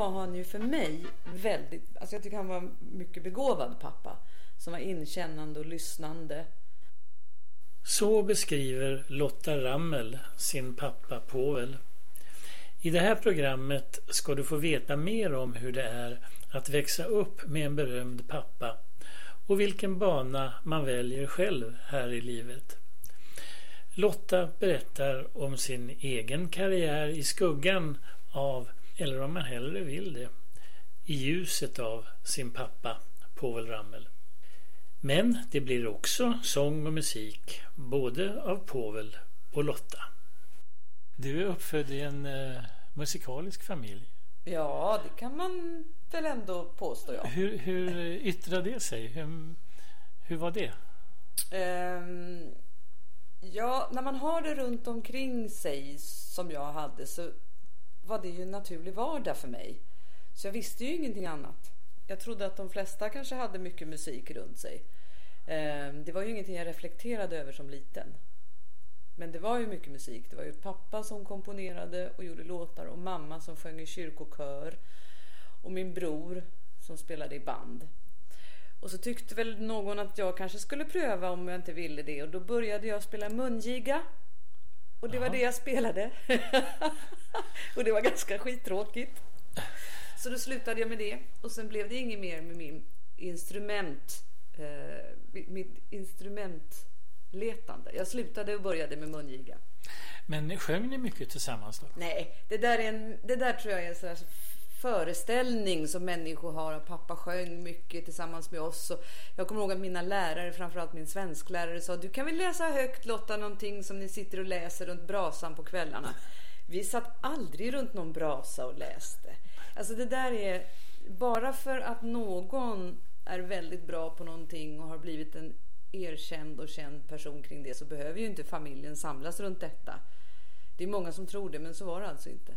var han ju för mig väldigt, alltså jag tycker han var en mycket begåvad pappa. Som var inkännande och lyssnande. Så beskriver Lotta Rammel sin pappa Povel. I det här programmet ska du få veta mer om hur det är att växa upp med en berömd pappa och vilken bana man väljer själv här i livet. Lotta berättar om sin egen karriär i skuggan av, eller om man hellre vill det, i ljuset av sin pappa Povel Ramel. Men det blir också sång och musik, både av Povel och Lotta. Du är uppfödd i en eh, musikalisk familj. Ja, det kan man väl ändå påstå, ja. Hur, hur yttrade det sig? Hur, hur var det? Um, ja, när man har det runt omkring sig som jag hade så var det ju en naturlig vardag för mig. Så jag visste ju ingenting annat. Jag trodde att de flesta kanske hade mycket musik runt sig. Ehm, det var ju ingenting jag reflekterade över som liten. Men det var ju mycket musik. Det var ju pappa som komponerade och gjorde låtar och mamma som sjöng i kyrkokör och min bror som spelade i band. Och så tyckte väl någon att jag kanske skulle pröva om jag inte ville det och då började jag spela mungiga. Och det Aha. var det jag spelade. och det var ganska skittråkigt. Så då slutade jag med det och sen blev det inget mer med min instrument eh, mitt instrumentletande. Jag slutade och började med mungiga. Men sjöng ni mycket tillsammans då? Nej, det där, är en, det där tror jag är en föreställning som människor har. Pappa sjöng mycket tillsammans med oss. Och jag kommer ihåg att mina lärare, framförallt min svensklärare, sa du kan väl läsa högt Lotta någonting som ni sitter och läser runt brasan på kvällarna. Vi satt aldrig runt någon brasa och läste. Alltså det där är bara för att någon är väldigt bra på någonting och har blivit en erkänd och känd person kring det så behöver ju inte familjen samlas runt detta. Det är många som tror det men så var det alltså inte.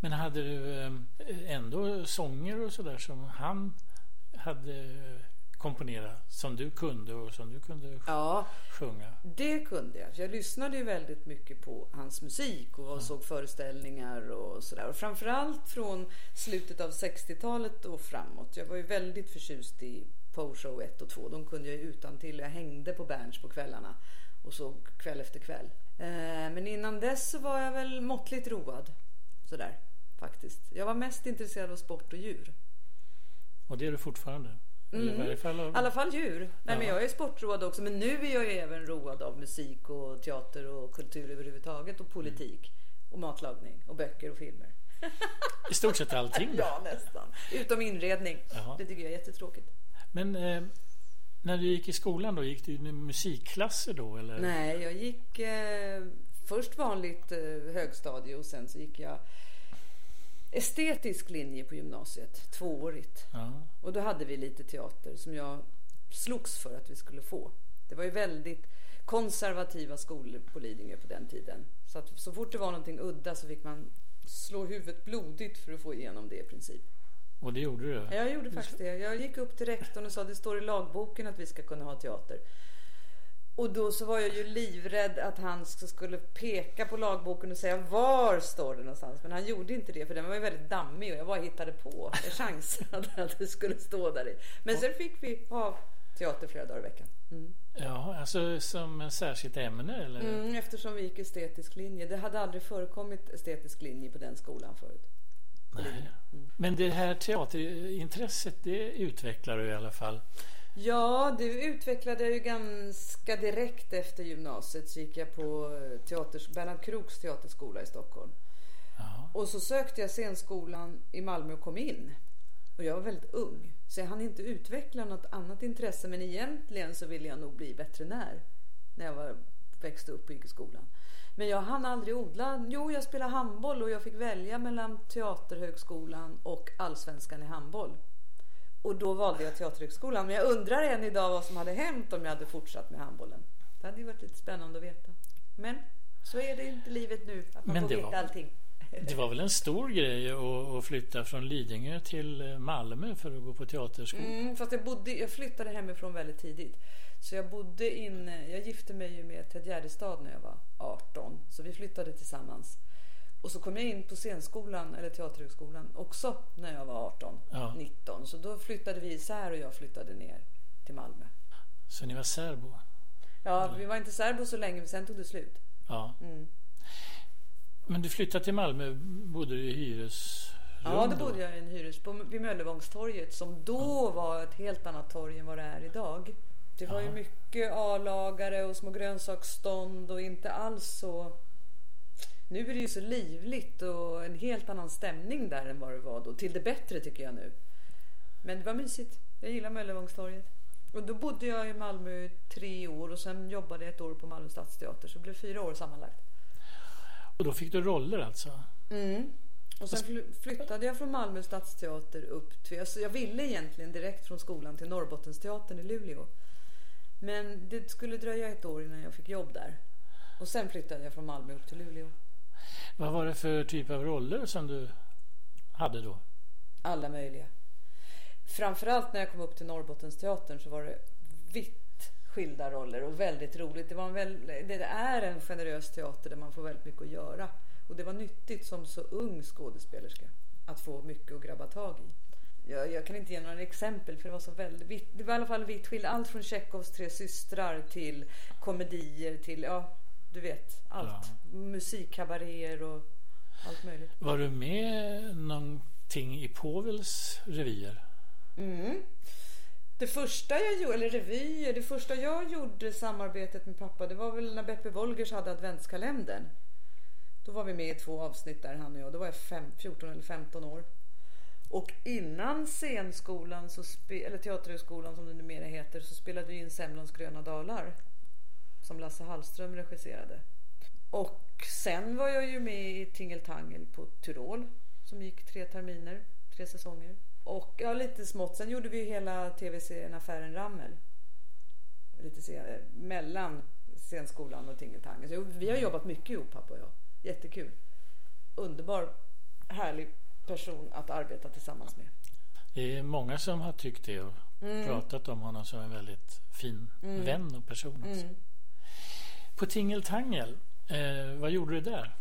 Men hade du eh, ändå sånger och sådär som han hade komponerat som du kunde och som du kunde ja, sjunga? det kunde jag. Jag lyssnade ju väldigt mycket på hans musik och ja. såg föreställningar och sådär. Och framförallt från slutet av 60-talet och framåt. Jag var ju väldigt förtjust i Poe 1 och 2. De kunde jag utan till. Jag hängde på Berns på kvällarna och såg kväll efter kväll. Eh, men innan dess så var jag väl måttligt road. Sådär faktiskt. Jag var mest intresserad av sport och djur. Och det är du fortfarande? Mm. I fall av... alla fall djur. Nej, men jag är sportroad också. Men nu är jag ju även road av musik och teater och kultur överhuvudtaget. Och politik. Och matlagning. Och böcker och filmer. I stort sett allting? Ja, nästan. Utom inredning. Jaha. Det tycker jag är jättetråkigt. Men eh, när du gick i skolan då, gick du musikklasser då? Eller? Nej, jag gick eh, först vanligt eh, högstadie och sen så gick jag estetisk linje på gymnasiet, tvåårigt. Ja. Och då hade vi lite teater som jag slogs för att vi skulle få. Det var ju väldigt konservativa skolor på Lidingö på den tiden. Så att så fort det var någonting udda så fick man slå huvudet blodigt för att få igenom det i princip. Och det gjorde du? Jag gjorde faktiskt det. Jag gick upp till rektorn och sa det står i lagboken att vi ska kunna ha teater. Och då så var jag ju livrädd att han skulle peka på lagboken och säga var står det någonstans. Men han gjorde inte det för den var ju väldigt dammig och jag bara hittade på chansen att det skulle stå där i. Men sen fick vi ha teater flera dagar i veckan. Mm. Ja, alltså som särskilt ämne eller? Mm, eftersom vi gick estetisk linje. Det hade aldrig förekommit estetisk linje på den skolan förut. Nej. Mm. Men det här teaterintresset det utvecklar du i alla fall. Ja, det utvecklade jag ju ganska direkt efter gymnasiet. Så gick jag på teaters, Bernhard Kroks teaterskola i Stockholm. Jaha. Och så sökte jag scenskolan i Malmö och kom in. Och jag var väldigt ung. Så jag hann inte utveckla något annat intresse. Men egentligen så ville jag nog bli veterinär. När jag var, växte upp på yrkesskolan. Men jag hann aldrig odla. Jo, jag spelade handboll och jag fick välja mellan Teaterhögskolan och Allsvenskan i handboll. Och då valde jag Teaterhögskolan. Men jag undrar än idag vad som hade hänt om jag hade fortsatt med handbollen. Det hade ju varit lite spännande att veta. Men så är det inte livet nu. Att man Men får veta var, allting. Det var väl en stor grej att, flytta från Lidingö till eh, Malmö för att gå på teaterskola? Mm, fast jag, bodde, jag flyttade hemifrån väldigt tidigt. Så jag bodde inne, jag gifte mig ju med Ted Gärdestad när jag var 18. Så vi flyttade tillsammans. Och så kom jag in på scenskolan, eller teaterhögskolan, också när jag var 18, Ja. 19. Så då flyttade vi isär och jag flyttade ner till Malmö. Så ni var särbo? Ja, vi var inte särbo så länge, men sen tog det slut. Ja. Mm. Men du flyttade till Malmö, bodde du i hyresrum Ja, då bodde jag i en hyres på, vid Möllevångstorget som då var ett helt annat torg än vad det är idag. Det var ju Ja. mycket A-lagare och små grönsaksstånd och inte alls så... Nu är det ju så livligt och en helt annan stämning där än vad det var då. Till det bättre tycker jag nu. Men det var mysigt. Jag gillar Möllevångstorget. Och då bodde jag i Malmö i tre år och sen jobbade jag ett år på Malmö stadsteater så det blev fyra år sammanlagt. Och då fick du roller alltså? Mm. Och sen fly- flyttade jag från Malmö stadsteater upp till... Alltså jag ville egentligen direkt från skolan till Norrbottensteatern i Luleå. Men det skulle dröja ett år innan jag fick jobb där. Och sen flyttade jag från Malmö upp till Luleå. Vad var det för typ av roller som du hade då? Alla möjliga. Framförallt när jag kom upp till Norrbottensteatern så var det vitt skilda roller och väldigt roligt. Det, var en väl, det är en generös teater där man får väldigt mycket att göra. Och det var nyttigt som så ung skådespelerska att få mycket att grabba tag i. Jag, jag kan inte ge några exempel för det var så väldigt vitt. Det var i alla fall vitt skilda. Allt från Tjechovs Tre systrar till komedier till, ja, du vet, allt. Musikkabaréer och allt möjligt. Var du med någonting i Povels revyer? Mm. Det första jag gjorde, eller revyer, det första jag gjorde samarbetet med pappa det var väl när Beppe Wolgers hade adventskalendern. Då var vi med i två avsnitt där han och jag. Då var jag fem, 14 eller 15 år. Och innan scenskolan, så eller teaterhögskolan som det numera heter, så spelade vi in Semlons gröna dalar. Som Lasse Hallström regisserade. Och sen var jag ju med i Tingeltangel på Tyrol. Som gick tre terminer, tre säsonger. Och ja, lite smått. Sen gjorde vi ju hela tv-serien Affären Rammel. Lite senare, mellan scenskolan och Tingeltangel. Så vi har jobbat mycket ihop pappa och jag. Jättekul. Underbar, härlig person att arbeta tillsammans med. Det är många som har tyckt det och Mm. pratat om honom som en väldigt fin vän och person också. Mm. På Tingeltangel, eh, vad gjorde du där?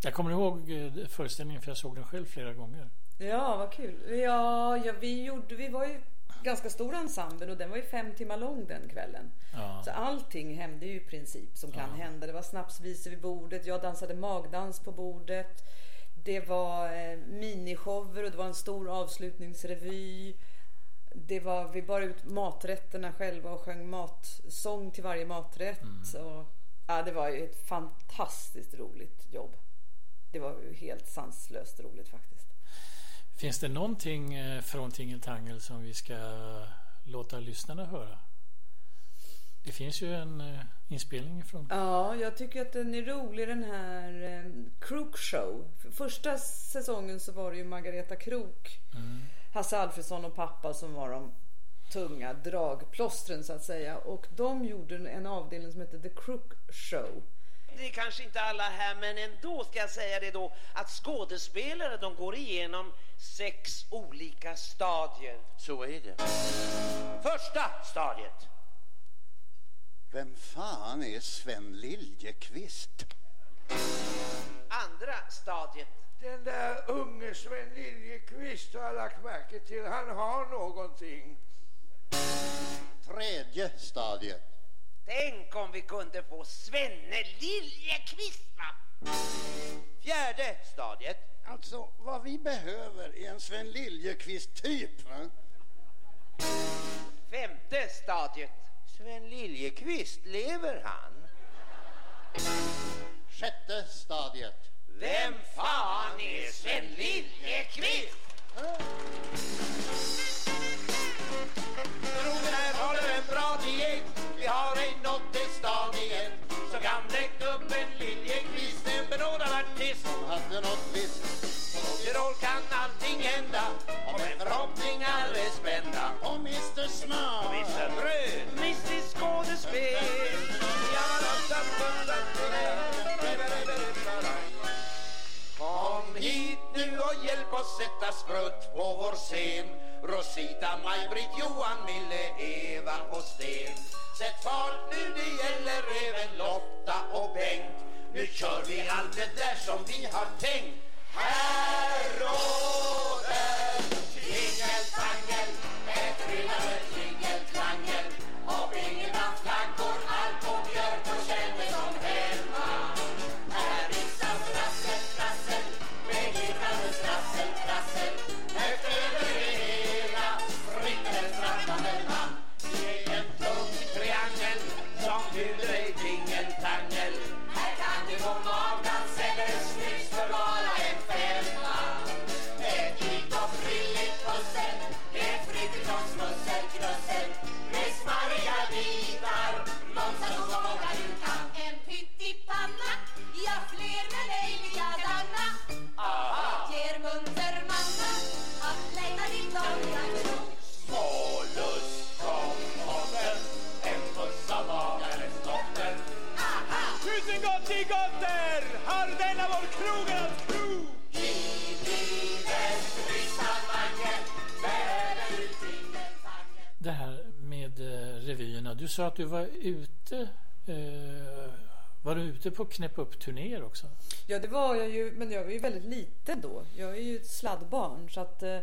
Jag kommer ihåg eh, föreställningen för jag såg den själv flera gånger. Ja, vad kul. Ja, ja vi, gjorde, vi var ju ganska stor ensemble och den var ju fem timmar lång den kvällen. Ja. Så allting hände ju i princip som kan hända. Det var snapsvisor vid bordet, jag dansade magdans på bordet. Det var eh, minishower och det var en stor avslutningsrevy. Det var, vi bar ut maträtterna själva och sjöng matsång till varje maträtt. Och, ja, det var ju ett fantastiskt roligt jobb. Det var ju helt sanslöst roligt faktiskt. Finns det någonting eh, från Tingeltangel som vi ska låta lyssnarna höra? Det finns ju en eh, inspelning från... Ja, jag tycker att den är rolig den här eh, Crook Show. För Första säsongen så var det ju Margareta Krook, Hasse Alfredson och pappa som var de tunga dragplåstren så att säga. Och de gjorde en avdelning som hette The Crook Show. Det är kanske inte alla här, men ändå ska jag säga det då att skådespelare de går igenom sex olika stadier. Så är det. Första stadiet. Vem fan är Sven Liljekvist? Andra stadiet. Den där unge Sven Liljekvist har jag lagt märke till. Han har någonting. Tredje stadiet. Tänk om vi kunde få Svenne Liljekvist va? Fjärde stadiet. Alltså, vad vi behöver är en Sven Liljekvist-typ. Va? Femte stadiet. Sven Liljekvist, lever han? Sjätte stadiet. Vem fan är Sven Liljekvist? Broder håller en bra diet. Vi har ej nått det stadiet Så gamle gubben Liljekvist En benådad artist. Som hade något visst. I roll kan allting hända. Om en förhoppning alldeles spända. Och Mr Smart. Mr Bröd, Mr Skådespel. Kom och hjälp oss sätta sprutt på vår scen. Rosita, Maj-Britt, Johan, Mille, Eva och Sten. Sätt fart nu, det gäller även Lotta och Bengt. Nu kör vi allt det där som vi har tänkt. Här revyerna. Du sa att du var ute. Eh, var du ute på knäpp upp-turnéer också? Ja, det var jag ju, men jag var ju väldigt liten då. Jag är ju ett sladdbarn så att eh,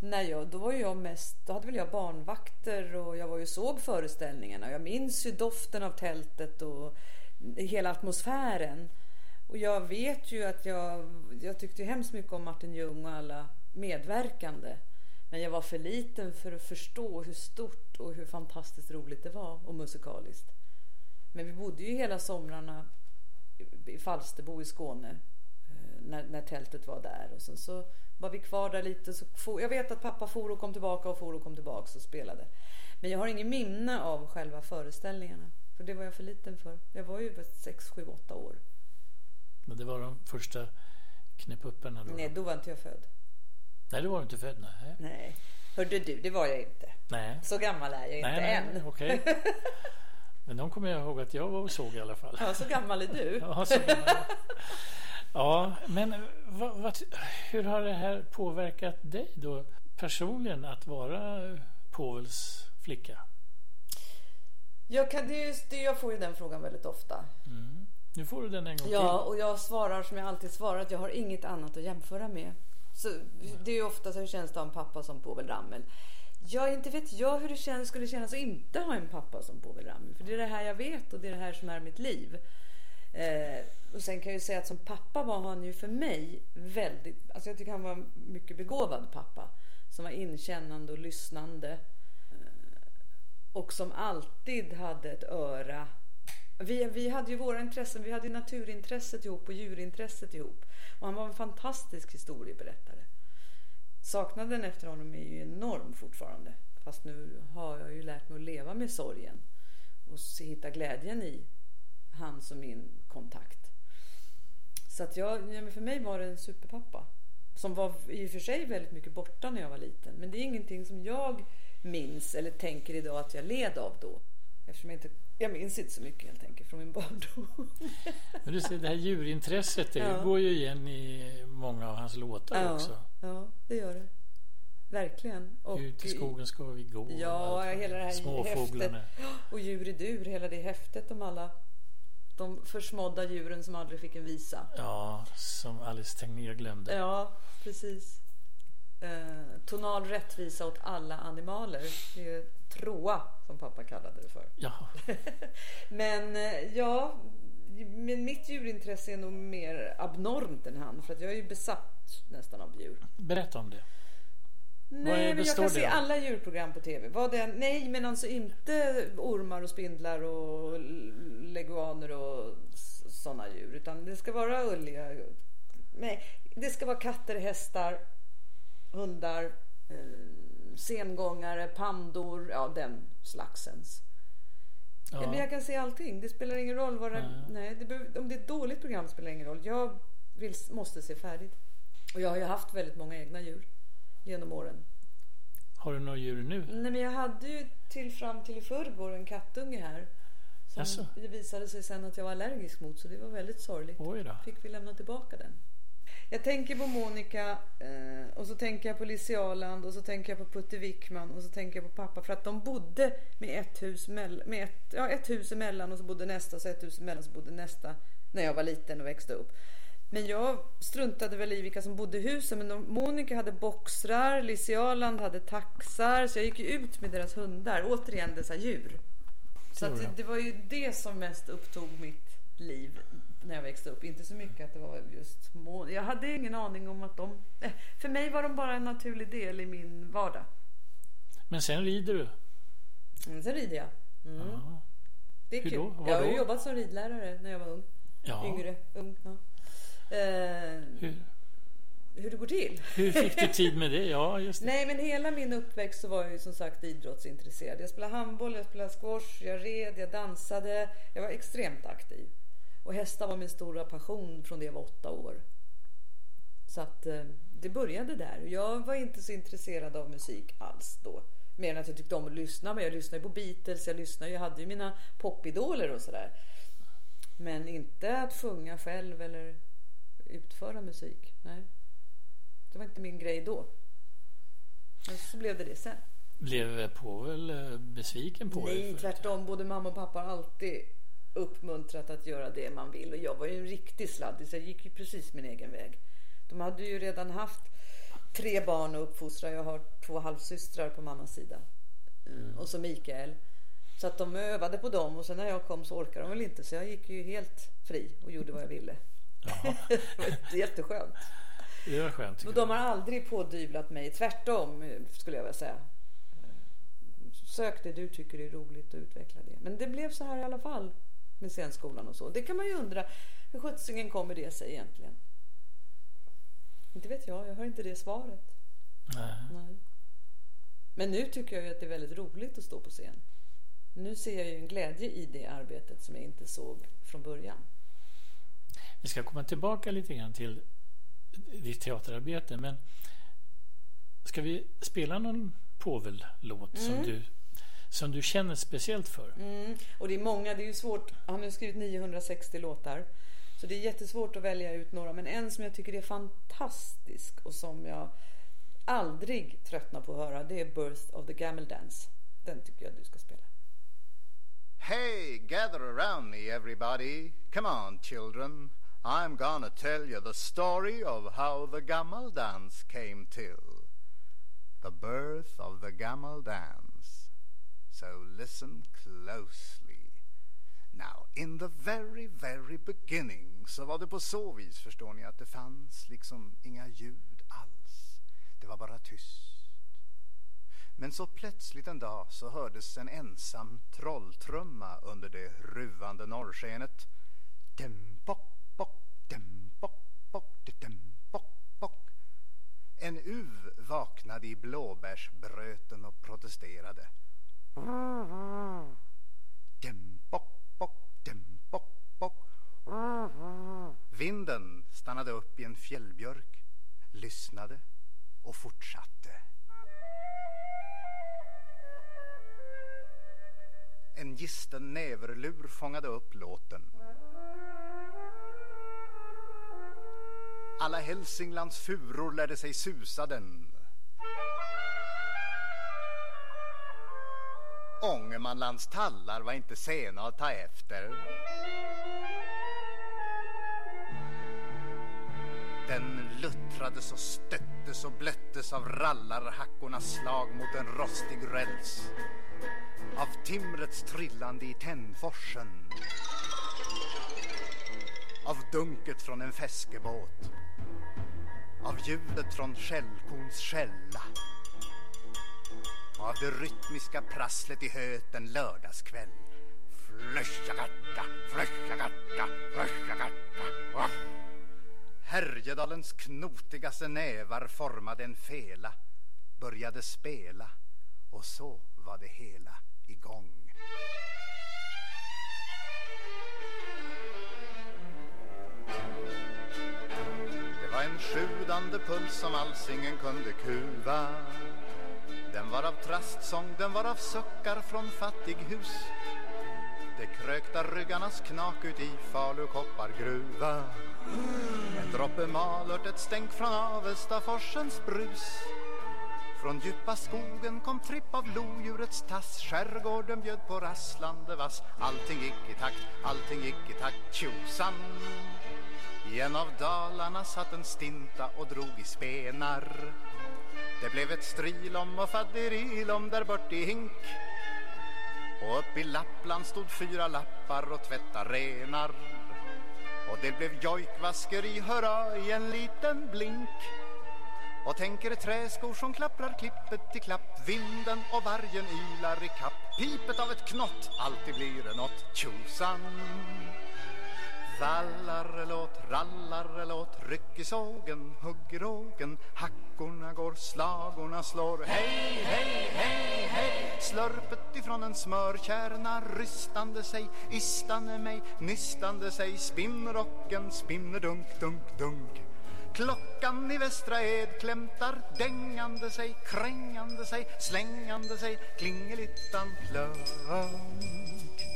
när jag, då var jag mest, då hade väl jag barnvakter och jag var ju såg föreställningarna. Jag minns ju doften av tältet och hela atmosfären. Och jag vet ju att jag, jag tyckte hemskt mycket om Martin Ljung och alla medverkande. Men jag var för liten för att förstå hur stort och hur fantastiskt roligt det var och musikaliskt. Men vi bodde ju hela somrarna i Falsterbo i Skåne eh, när, när tältet var där och sen så var vi kvar där lite. Så for, jag vet att pappa for och kom tillbaka och for och kom tillbaka och spelade. Men jag har ingen minne av själva föreställningarna. För det var jag för liten för. Jag var ju 6, 7, 8 år. Men det var de första knäppupparna då? Nej, då var inte jag född. Nej, det var du inte född. Nej. Nej. Hörde du, det var jag inte. Nej. Så gammal är jag inte nej, än. nej, okej. Men de kommer jag ihåg att jag var och såg i alla fall. Ja, så gammal är du. Ja, ja men vad, vad, hur har det här påverkat dig då personligen att vara Povels flicka? Jag, kan, det det, jag får ju den frågan väldigt ofta. Nu får du den en gång Ja, och jag svarar som jag alltid svarar att jag har inget annat att jämföra med. Så det är ju ofta så hur känns det att ha en pappa som Povel Ramel? Ja, inte vet jag hur det känns, skulle kännas att inte ha en pappa som Povel Ramel. För det är det här jag vet och det är det här som är mitt liv. Eh, och sen kan jag ju säga att som pappa var han ju för mig väldigt, alltså jag tycker han var en mycket begåvad pappa. Som var inkännande och lyssnande. Och som alltid hade ett öra vi, vi hade ju våra intressen. Vi hade naturintresset ihop och djurintresset ihop. Och han var en fantastisk historieberättare. Saknaden efter honom är ju enorm fortfarande. Fast nu har jag ju lärt mig att leva med sorgen. Och hitta glädjen i hans och min kontakt. Så att jag, för mig var det en superpappa. Som var i och för sig väldigt mycket borta när jag var liten. Men det är ingenting som jag minns eller tänker idag att jag led av då. Eftersom jag inte, jag minns inte så mycket helt enkelt från min barndom. Men du ser, det här djurintresset det Ja. går ju igen i många av hans låtar också. ja, det gör det. Verkligen. Och Ut i skogen ska vi gå. Ja, hela det här Småfåglarna. häftet. Och djur i dur, hela det häftet om alla de försmådda djuren som aldrig fick en visa. Ja, som Alice Tegnér glömde. Ja, precis. Eh, tonal rättvisa åt alla animaler. Det är troa som pappa kallade det för. Ja, Men eh, ja, men mitt djurintresse är nog mer abnormt än han. För att jag är ju besatt nästan av djur. berätta om det. Nej, men jag kan se alla djurprogram på tv. Vad det, nej, men alltså inte ormar och spindlar och leguaner och sådana djur. Utan det ska vara ulliga. Nej, det ska vara katter, hästar, hundar, eh, sengångare, pandor. Ja, den slagsens. Ja. men Ja, jag kan se allting. Det spelar ingen roll vad det, Nej. nej, det Om det är ett dåligt program spelar ingen roll. Jag vill, måste se färdigt. Och jag har ju haft väldigt många egna djur genom åren. har du några djur nu? Nej, men jag hade ju till fram till i förrgår en kattunge här. Som Jaså? det visade sig sen att jag var allergisk mot så det var väldigt sorgligt. Oj då. Fick vi lämna tillbaka den. Jag tänker på Monica eh, och så tänker jag på Lissi Aland och så tänker jag på Putte Wickman och så tänker jag på pappa för att de bodde med ett hus, med ett, ja, ett hus emellan och så bodde nästa och så ett hus emellan så bodde nästa när jag var liten och växte upp. Men jag struntade väl i vilka som bodde i husen. Men de, Monica hade boxrar, Lizzie Arland hade taxar. Så jag gick ju ut med deras hundar. Återigen dessa djur. Så det, det var ju det som mest upptog mitt liv när jag växte upp. Inte så mycket att det var just Mon- Jag hade ingen aning om att de... eh, För mig var de bara en naturlig del i min vardag. Men sen rider du. Mm, sen rider jag. Mm. Ja. Det är Hur kul. då? Var Jag har då? jobbat som ridlärare när jag var ung. Ja. Yngre. Ung, ja. eh, Hur, hur det går till? hur fick du tid med det? Ja, just det. Nej, men hela min uppväxt så var jag ju som sagt idrottsintresserad. Jag spelade handboll, jag spelade squash, jag red, jag dansade. Jag var extremt aktiv. Och hästar var min stora passion från det jag var åtta år. Så att eh, det började där. Jag var inte så intresserad av musik alls då. Mer än att jag tyckte om att lyssna. Men jag lyssnade på Beatles, jag lyssnade, jag hade ju mina popidoler och sådär. Men inte att sjunga själv eller utföra musik. Nej. Det var inte min grej då. Men så blev det det sen. Blev Povel eh, besviken på? Nej, för- tvärtom. Både mamma och pappa har alltid uppmuntrat att göra det man vill. Och jag var ju en riktig sladdis. Jag gick ju precis min egen väg. De hade ju redan haft tre barn att uppfostra. Jag har två halvsystrar på mammas sida. Mm. Och så Mikael. Så att de övade på dem och sen när jag kom så orkade de väl inte. Så jag gick ju helt fri och gjorde vad jag ville. det var jätteskönt. Det var skönt. Och de har aldrig pådyvlat mig. Tvärtom skulle jag vilja säga. Sök det du tycker är roligt och utveckla det. Men det blev så här i alla fall med scenskolan och så. Det kan man ju undra. Hur sjuttsingen kommer det sig egentligen? Inte vet jag. Jag har inte det svaret. Nej. Nej. Men nu tycker jag ju att det är väldigt roligt att stå på scen. Nu ser jag ju en glädje i det arbetet som jag inte såg från början. Vi ska komma tillbaka lite grann till ditt teaterarbete. Men ska vi spela någon Povel-låt som, du, som du känner speciellt för? Mm. Och det är många, det är ju svårt. Han har skrivit 960 låtar. Så det är jättesvårt att välja ut några. Men en som jag tycker är fantastisk och som jag aldrig tröttnar på att höra. Det är Birth of the Gamel Dance. Den tycker jag du ska spela. Hey, gather around me, everybody. Come on, children. I'm gonna tell you the story of how the Gammal dance came till. The birth of the Gammal dance. So listen closely. Now, in the very, very beginning så var det på så vis, förstår ni, att det fanns liksom inga ljud alls. Det var bara tyst. Men så plötsligt en dag så hördes en ensam trolltrumma under det ruvande norrskenet. Dem, bock, bock, dem, bock, bock, dem, bock, bock. En uv vaknade i blåbärsbröten och protesterade. Bock, bock. Vinden stannade upp i en fjällbjörk, lyssnade och fortsatte. En gisten näverlur fångade upp låten. Alla Hälsinglands furor lärde sig susa den. Ångermanlands tallar var inte sena att ta efter. Den luttrades och stöttes och blöttes av rallarhackornas slag mot en rostig räls. Av timrets trillande i Tännforsen. Av dunket från en fäskebåt. Av ljudet från skällkons skälla. Av det rytmiska prasslet i höet en lördagskväll. Flöschagatta, flöschagatta, flöschagatta. Härjedalens knotigaste nävar formade en fela, började spela och så var det hela igång. Det var en sjudande puls som alls ingen kunde kuva. Den var av trastsång, den var av suckar från fattighus. Det krökta ryggarnas knak ut i Falu koppargruva. En droppe malört, ett stänk från Avestaforsens brus. Från djupa skogen kom tripp av lodjurets tass. Skärgården bjöd på rasslande vass. Allting gick i takt, allting gick i takt. Tjosan! I en av dalarna satt en stinta och drog i spenar. Det blev ett strilom och fadderilom där bort i hink. Och upp i Lappland stod fyra lappar och tvätta renar. Och det blev jojkvaskeri, hurra, i en liten blink. Och tänker träskor som klapprar klippet i klapp. Vinden och vargen ylar i kapp. Pipet av ett knott, alltid blir det nåt Tjosan! Vallarelåt, rallarelåt ryck i sågen, hugg i rågen. Hackorna går, slagorna slår. Hej, hej, hej, hej! Slörpet ifrån en smörkärna. Rystande sig Istande mig, nystande sig. Spinnrocken spinner dunk, dunk, dunk. Klockan i Västra Ed klämtar dängande sig, krängande sig, slängande sig Klingelittan klunk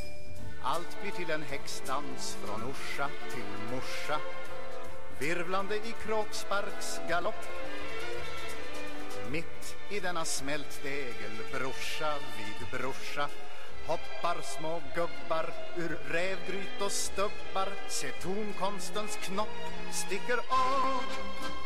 allt blir till en häxdans från Orsa till morsa Virvlande i kråksparksgalopp. Mitt i denna smältdegel brorsa vid brorsa Hoppar små gubbar ur rävgryt och stubbar. Se tonkonstens knopp sticker av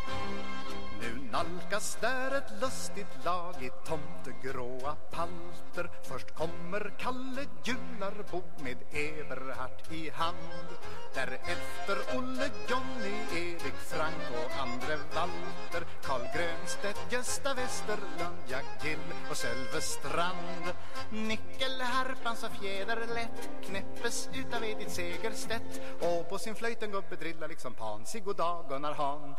nu nalkas där ett lustigt lag i tomtegråa palter Först kommer Kalle Jularbo med Eberhard i hand. Därefter Olle, Johnny, Erik Frank och Andre Walter. Karl Grönstedt, Gösta Westerlund, Jack Gill och Sölve Strand. Nickelharpans och fjäderlätt knäppes utav Edith Segerstedt. Och på sin flöjt en gubbe drillar liksom pan Sig dag Gunnar Han.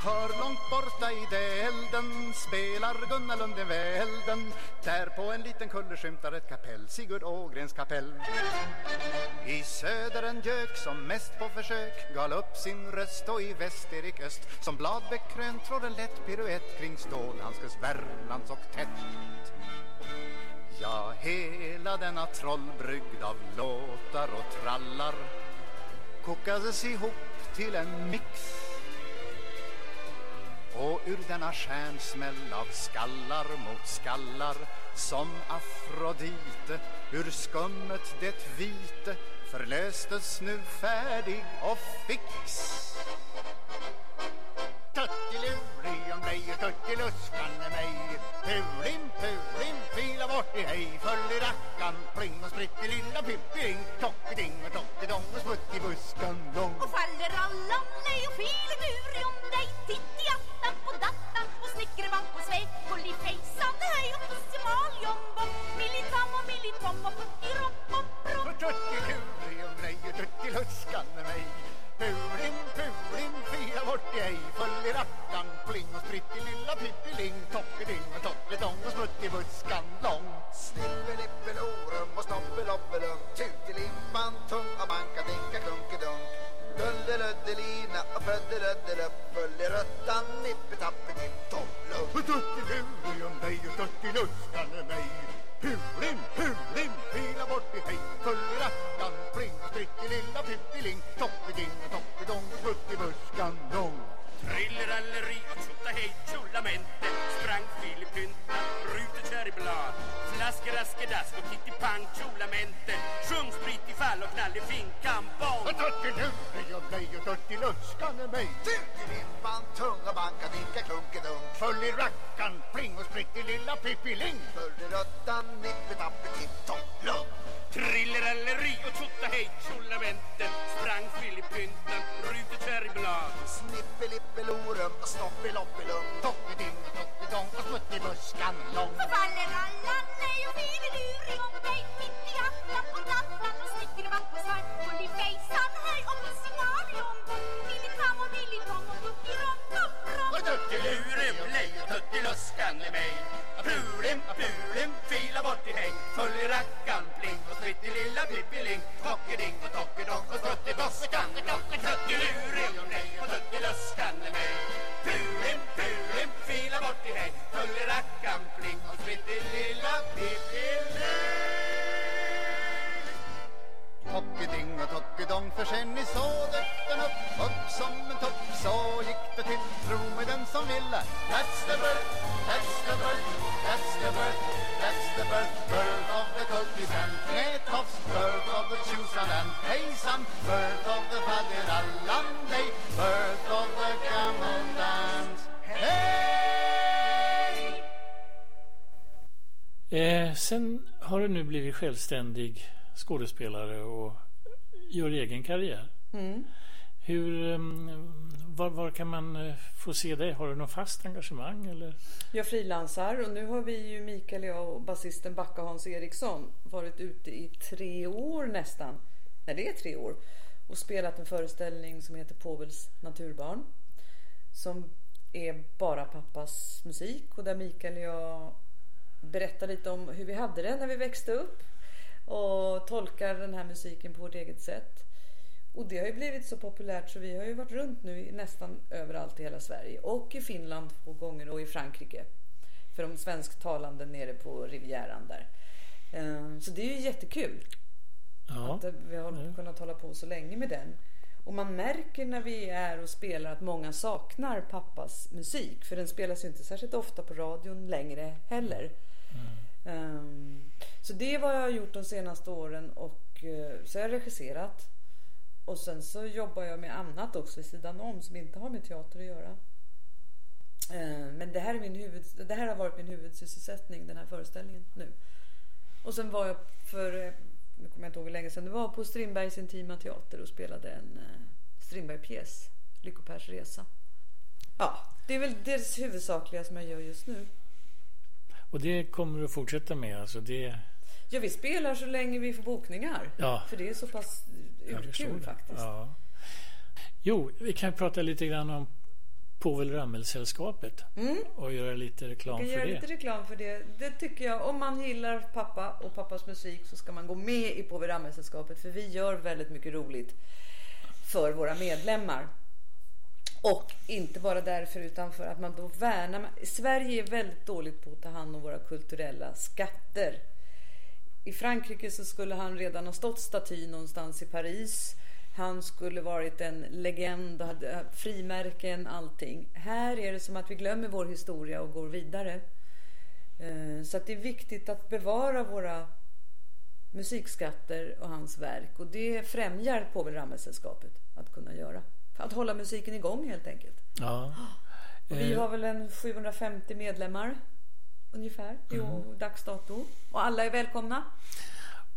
Hör långt borta i det elden spelar Gunnar Lundgren välden. Där på en liten kulle skymtar ett kapell Sigurd Ågrens kapell. I söder en gök som mest på försök gal upp sin röst och i väst Erik Öst. Som bladbekrönt trår en lätt piruett kring Stålhandskes Värmlands och tätt. Ja, hela denna trollbrygd av låtar och trallar kokades ihop till en mix och ur denna stjärnsmäll av skallar mot skallar som Afrodite ur skummet det vite förlöstes nu färdig och fix. Tuttiluri om dig och tuttiluskan mig Pulim, pulim, fila bort i hej Följ i rackan, pling och spritt i lilla pipping Tockiding och tockidong och smutt i buskan lång Och faller allan lej och filemuri om dig. Titt i attan på dattan och snickervamp och i fejsan, hej och pussimaljombo Millitam Tutilimpan, tung och banka, dinka, klunkedunk Duldeluddelina och föddeluddelupp Följeröttan, nippetappetipp-topp-lupp Tuttiluri om dig och tuttiluskan är mig sen har du nu blivit självständig skådespelare och gör egen karriär. Mm. Hur, ehm, var, var kan man eh, få se dig? Har du något fast engagemang? Eller? Jag frilansar och nu har vi ju Mikael, jag och basisten Backa Hans Eriksson varit ute i tre år nästan. Nej, det är tre år. Och spelat en föreställning som heter Povels naturbarn. Som är bara pappas musik och där Mikael och jag berättar lite om hur vi hade det när vi växte upp och tolkar den här musiken på vårt eget sätt. Och det har ju blivit så populärt så vi har ju varit runt nu nästan överallt i hela Sverige och i Finland två gånger och i Frankrike. För de svensktalande nere på Rivieran där. Eh, Så det är ju jättekul Ja. att vi har kunnat hålla på så länge med den. Och man märker när vi är och spelar att många saknar pappas musik. För den spelas ju inte särskilt ofta på radion längre heller. Ehm, så det är vad jag har gjort de senaste åren och eh, så har jag regisserat. Och sen så jobbar jag med annat också vid sidan om som inte har med teater att göra. Ehm, men det här, är min huvud, det här har varit min huvudsysselsättning, den här föreställningen nu. Och sen var jag för, eh, nu kommer jag inte ihåg hur länge sedan det var, på Strindbergs Intima Teater och spelade en eh, Strindberg-pjäs, Lycko-Pers resa. Ja, det är väl det huvudsakliga som jag gör just nu. Och det kommer du att fortsätta med? Alltså det, Ja, vi spelar så länge vi får bokningar. Ja. För det är så pass urkul faktiskt. Ja. Jo, vi kan prata lite grann om Povel Ramel-sällskapet och göra lite reklam för göra det. lite reklam för det. Det tycker jag. Om man gillar pappa och pappas musik så ska man gå med i Povel Ramel-sällskapet. För vi gör väldigt mycket roligt för våra medlemmar. Och inte bara därför utan för att man då värnar. Sverige är väldigt dåligt på att ta hand om våra kulturella skatter. I Frankrike så skulle han redan ha stått staty någonstans i Paris. Han skulle varit en legend, hade frimärken, allting. Här är det som att vi glömmer vår historia och går vidare. Eh, Så att det är viktigt att bevara våra musikskatter och hans verk. Och det främjar Povel Ramel-sällskapet att kunna göra. För att hålla musiken igång helt enkelt. Ja. Och vi Eh, har väl en 750 medlemmar ungefär i år, dags dato. Och alla är välkomna.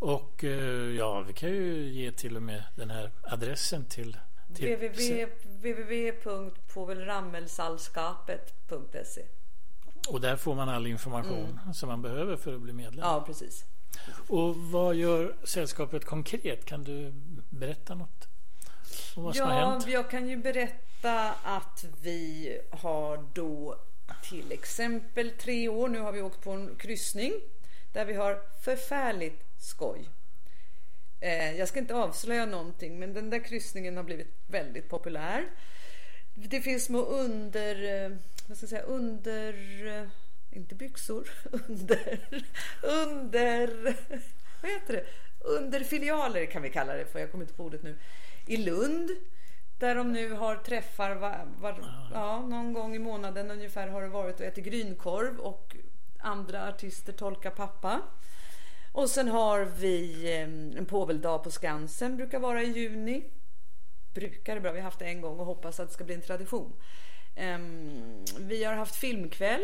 Och eh, ja, vi kan ju ge till och med den här adressen till... till www www.povelrammelsällskapet.se Och där får man all information som man behöver för att bli medlem. Mm. Ja, precis. Och vad gör sällskapet konkret? Kan du berätta något om vad som har hänt? jag kan ju berätta att vi har då till exempel tre år. Nu har vi åkt på en kryssning där vi har förfärligt skoj. Eh, jag ska inte avslöja någonting, men den där kryssningen har blivit väldigt populär. Det finns små under... eh, Vad ska jag säga? Under... eh, Inte byxor. Under... Under... Vad heter det? Underfilialer kan vi kalla det för. Jag kommer inte på ordet nu. I Lund. Där de nu har träffar var, var, ja, någon gång i månaden ungefär har det varit och äter grynkorv och andra artister tolkar pappa. Och sen har vi eh, en påveldag på Skansen, brukar vara i juni. Brukar är bra, vi har haft det en gång och hoppas att det ska bli en tradition. Ehm, vi har haft filmkväll.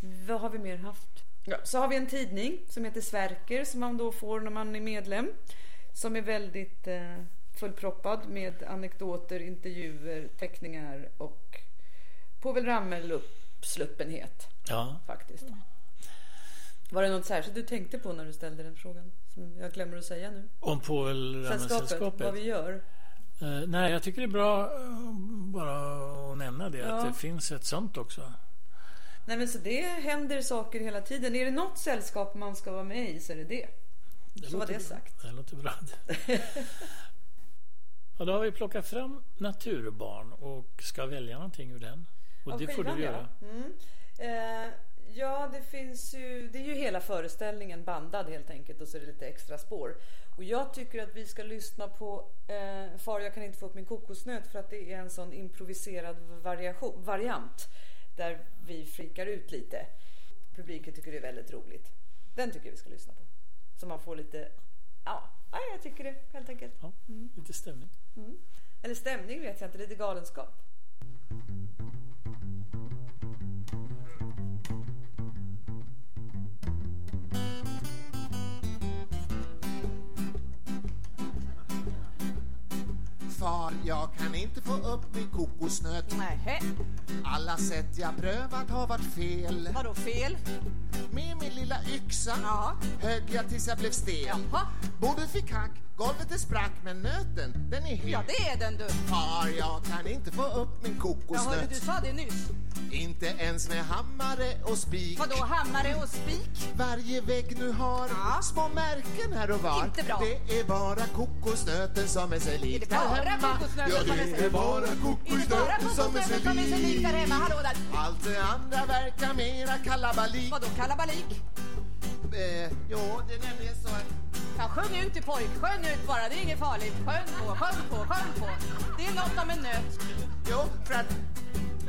Vad har vi mer haft? Ja, så har vi en tidning som heter Sverker som man då får när man är medlem. Som är väldigt eh, fullproppad med anekdoter, intervjuer, teckningar och Povel Ramel uppsluppenhet Ja. faktiskt. Var det något särskilt du tänkte på när du ställde den frågan? Som jag glömmer att säga nu. Om Povel Sällskapet, Ramel-sällskapet? vad vi gör. Eh, nej, jag tycker det är bra eh, bara att nämna det. Ja. Att det finns ett sånt också. Nej men så det händer saker hela tiden. Är det något sällskap man ska vara med i så är det det. det Så var det bra. sagt. Det låter bra. och då har vi plockat fram Naturbarn och ska välja någonting ur den. Och Av det får du göra. Ja. Mm. Eh, ja, det finns ju. Det är ju hela föreställningen bandad helt enkelt och så är det lite extra spår. Och jag tycker att vi ska lyssna på eh, Far jag kan inte få upp min kokosnöt för att det är en sån improviserad variation, variant där vi frikar ut lite. Publiken tycker det är väldigt roligt. Den tycker jag vi ska lyssna på. Så man får lite, ja, ja jag tycker det helt enkelt. Ja, lite stämning. Eller stämning vet jag inte, lite galenskap. Far, jag kan inte få upp min kokosnöt. Nähä. Alla sätt jag prövat har varit fel. Vadå fel? Med min lilla yxa Ja. högg jag tills jag blev stel. Jaha. Bordet fick hack, golvet det sprack, men nöten, den är hel. Ja, det är den du. Far, jag kan inte få upp min Jag hörde kokosnöt. du sa det nyss. Inte ens med hammare och spik. Vadå hammare och spik? Varje vägg nu har Ja. små märken här och var. Inte bra. Det är bara kokosnöten som är sig lik Är det där hemma. ja, är det är bara Är kokosnöten som är är sig lik där hemma? Hallå där. Allt det andra verkar mera kalabalik. Vadå kalabalik? Eh, jo, det är nämligen så att Ja, sjung ut i pojk. Sjung ut bara. Det är inget farligt. Sjung på, sjung på, sjung på. Det är något om en nöt. Jo, för att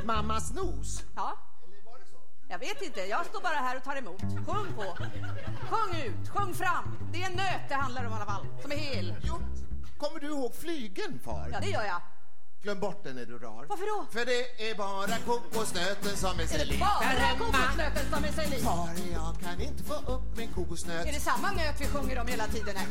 mammas nos. Ja. Jag vet inte. Jag står bara här och tar emot. Sjung på. Sjung ut. Sjung fram. Det är en nöt det handlar om i alla fall. Som är hel. Jo, kommer du ihåg flygeln, far? Ja, det gör jag. Glöm bort den när du drar. Varför då? För det är bara kokosnöten som är Är sig det lik där bara hemma. kokosnöten som är sig lik? Far, jag kan inte få upp min kokosnöt. Är det samma nöt vi sjunger om hela tiden här?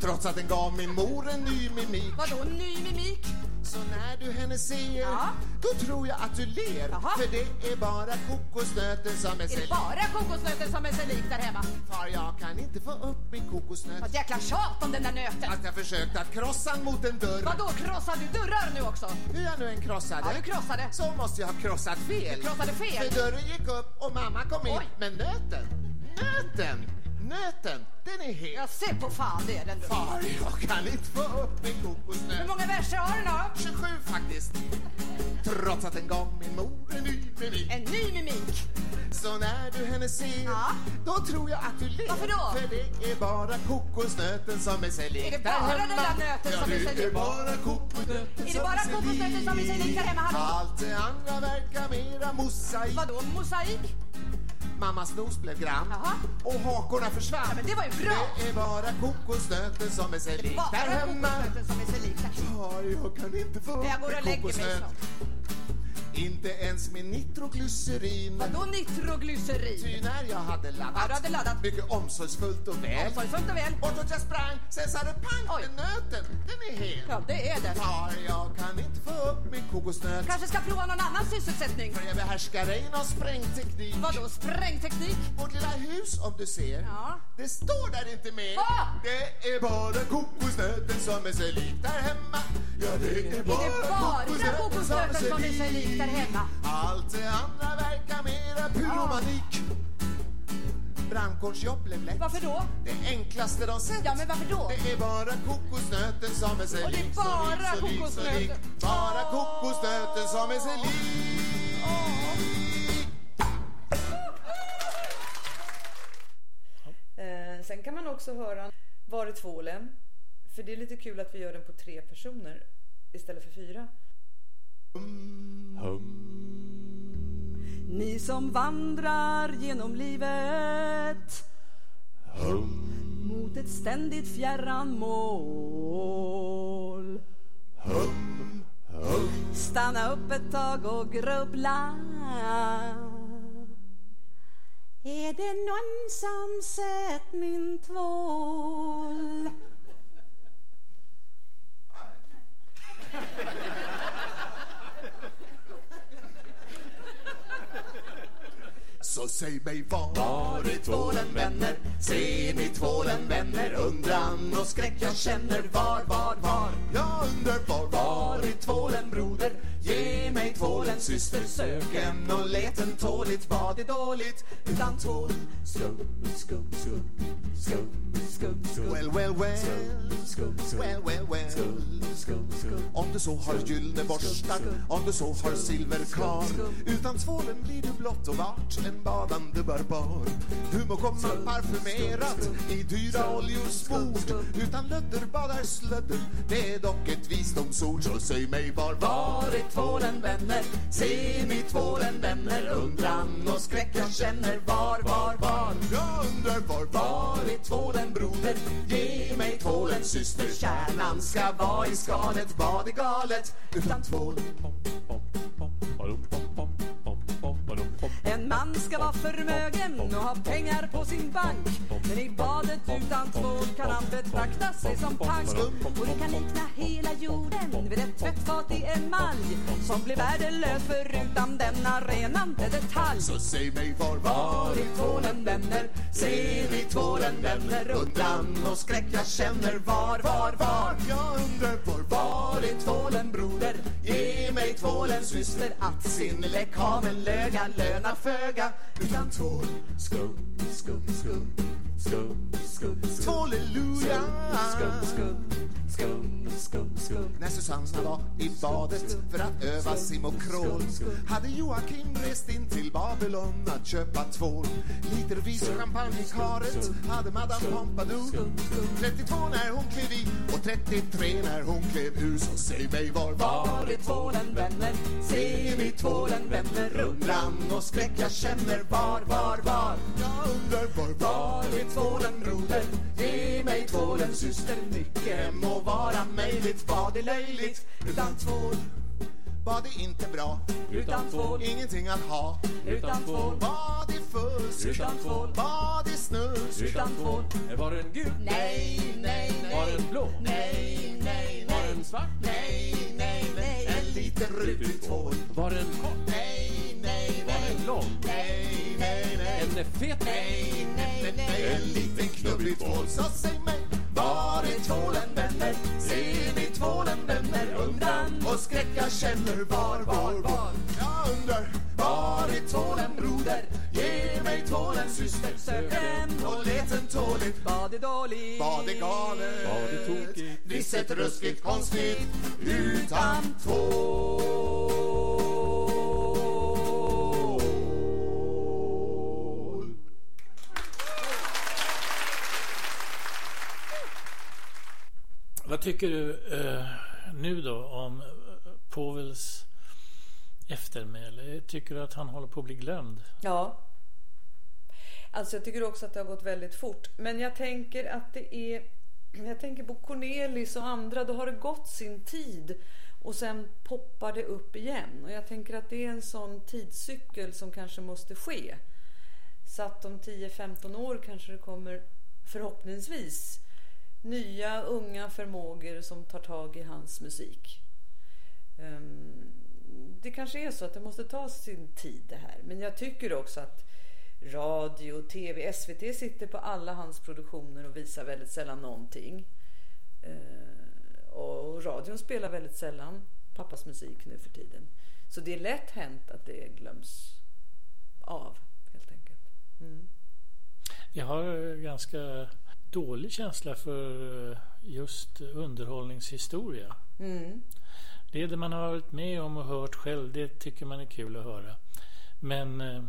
Trots att den gav min mor en ny mimik. Vadå ny mimik? Så när du henne ser, Ja. då tror jag att du ler. Jaha. För det är bara kokosnöten som är Är sig det lik. bara kokosnöten som är sig lik där hemma? Far, jag kan inte få upp min kokosnöt. Vad jäkla tjat om den där nöten. Att jag försökt att krossa den mot en dörr. Vadå krossar du dörrar nu också? Hur jag nu än krossade, Ja, du krossade. så måste jag ha krossat fel. Du krossade fel. För dörren gick upp och mamma kom in. Oj. Men nöten, nöten, nöten, den är hel. Jag ser på fan det är den. Far, jag kan inte få upp min Hur kokosnöt. många verser har den då? 27 faktiskt. Trots att den gav min mor en ny mimik. En ny mimik. Så när du henne ser, Ja. då tror jag att du ler. Varför då? För det är bara kokosnöten som är sig lik Är det bara den där nöten ja, som är sig det är lik? bara kokosnöten Är det bara kokosnöten som är sig lik där hemma? Allt det andra verkar mera mosaik. Vadå mosaik? Mammas nos blev grann Jaha. och hakorna försvann. Ja, men det var ju bra. Det är bara kokosnöten som är sig lik där hemma. kokosnöten som är sig lik där. Ja, jag kan inte få Jag går och upp lägger mig snart. Inte ens med nitroglycerin. Vadå nitroglycerin? Ty när jag hade laddat, Ja, du hade laddat. mycket omsorgsfullt och väl Omsorgsfullt och väl. Bortåt jag sprang, sen sa det pang, Oj. men nöten, den är hel. Ja, det är den. Far, jag kan inte få upp min kokosnöt. Kanske ska prova någon annan sysselsättning. För jag behärskar ej någon sprängteknik. Vadå sprängteknik? Vårt lilla hus, om du ser, Ja. det står där inte mer. Va? Det är bara kokosnöten som är sig lik där hemma. Ja, det är bara, Är det bara kokosnöten som är sig lik där hemma? Allt det andra verkar mera pyromanik. Brandkårsjobb blev lätt. Varför då? Det enklaste de sett. Ja, men varför då? Det är bara kokosnöten som är sig Och det är bara lik, så lik, kokosnöten. Bara kokosnöten som är sig lik. Eh, sen kan man också höra Var är tvålen? För det är lite kul att vi gör den på tre personer istället för fyra. Ni som vandrar genom livet. Mot ett ständigt fjärran mål Stanna upp ett tag och grubbla. Är det någon som sett min tvål? Så säg mig var, var är tvålen vänner? Ser ni tvålen vänner? Undran och skräck jag känner var, var, var? Jag undrar var, var är tvålen broder? Ge mig tvålen syster, sök en och let en tåligt. Vad är dåligt? Utan tvål? Skum, skum, skum, skum, skum, skum. Well, well, well. Skum, skum, well, well, well. Skum, skum, skum. Om du så har gyllene borstar Om du så har silverkar Utan tvålen blir du blott och vart En badande barbar. Du må komma parfymerat I dyra oljor smord Utan lödder badar slödder. Det är dock ett visdomsord Så säg mig var Var är tvålen vänner? Ser ni tvålen vänner? Undran och skräck jag känner Var, var, var? Jag undrar var Var är tvålen broder? Ge mig tvålen syster Kärnan ska vara i skalet Vad är galet utan tvål? En en man ska vara förmögen och ha pengar på sin bank. Men i badet utan tvål kan han betrakta sig som pank. Och det kan likna hela jorden vid ett tvättfat i emalj som blir värdelös förutan denna renande detalj. Så säg mig var, Var är tvålen vänner? Ser ni tvålen vänner? undran och skräck jag känner var, var, var Jag undrar var, var är tvålen broder? Ge mig tvålen syster Att sin lekamen löga lönar föga Utan tvål, skum, skum, skum Skum, skum, skum. Tvåleluja Skum, skum, skum, skum, Susanna var i badet för att öva sim och hade Joakim rest in till Babylon att köpa tvål Litervis champagne i karet hade Madame Pompadour 32 när hon klev i och 33 när hon klev ur Så säg mig var, Var är tvålen vänner? Ser ni tvålen vänner? Undran och skräck jag känner var, var, var Jag undrar var, var är tvålen broder? Ge mig tvålen syster Mycket må vara möjligt, vad är löjligt. Utan tvål var det inte bra. Utan tvål, Ingenting att ha. Utan tvål, Var det fusk. Utan tvål, Var det snusk. Utan tvål. Var den gul? Nej, nej, Var nej den blå? Nej, nej, Var nej den svart? Nej, nej, nej. En liten rutig tvål. Var den kort? Nej, nej, Var nej den lång? Nej, nej, nej. En fet? Nej, nej, nej. En liten knubblig tvål. Så säg mig Var är tvålen vänner? Ser ni tvålen vänner? Undran och skräck jag känner var, var, var Jag undrar Var är tvålen broder? Ge mig tvålen syster Sök den och let den tåligt Var det dåligt? Var det galet? Var det tokigt? Visst ruskigt konstigt Utan tvål tycker du eh, nu då om eh, Povels eftermäle? Tycker du att han håller på att bli glömd? Ja. Alltså jag tycker också att det har gått väldigt fort. Men jag tänker att det är... Jag tänker på Cornelis och andra. Då har det gått sin tid. Och sen poppar det upp igen. Och jag tänker att det är en sån tidscykel som kanske måste ske. Så att om 10-15 år kanske det kommer förhoppningsvis nya unga förmågor som tar tag i hans musik. Ehm, det kanske är så att det måste ta sin tid det här. Men jag tycker också att radio, tv, SVT sitter på alla hans produktioner och visar väldigt sällan någonting. Ehm, och radion spelar väldigt sällan pappas musik nu för tiden. Så det är lätt hänt att det glöms av helt enkelt. Mm. Jag har ganska dålig känsla för eh, just underhållningshistoria. Mm. Det det man har varit med om och hört själv. Det tycker man är kul att höra. Men eh,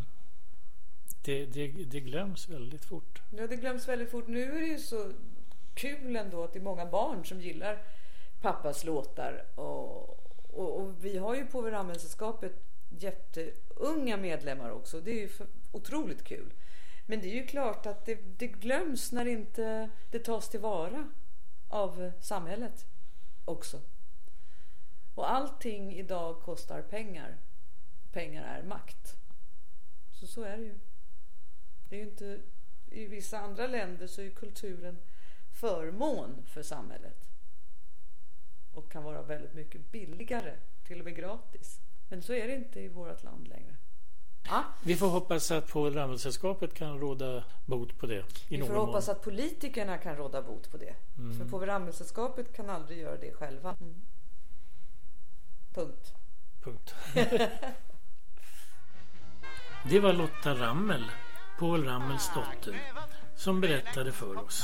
det, det, det glöms väldigt fort. Ja, det glöms väldigt fort. Nu är det ju så kul ändå att det är många barn som gillar pappas låtar. Och, och, och vi har ju på Rammelsällskapet jätteunga medlemmar också. Det är ju otroligt kul. Men det är ju klart att det, det glöms när inte det tas tillvara av samhället också. Och allting idag kostar pengar. Pengar är makt. Så så är det ju. Det är ju inte, I vissa andra länder så är kulturen förmån för samhället. Och kan vara väldigt mycket billigare, till och med gratis. Men så är det inte i vårt land längre. Ja, Vi får hoppas att Povel Ramel-sällskapet kan råda bot på det. Vi får någon mån. hoppas att politikerna kan råda bot på det. För på Rammelsällskapet kan aldrig göra det själva. Mm. Punkt. Punkt. Det var Lotta Rammel, Povel Ramels dotter, som berättade för oss.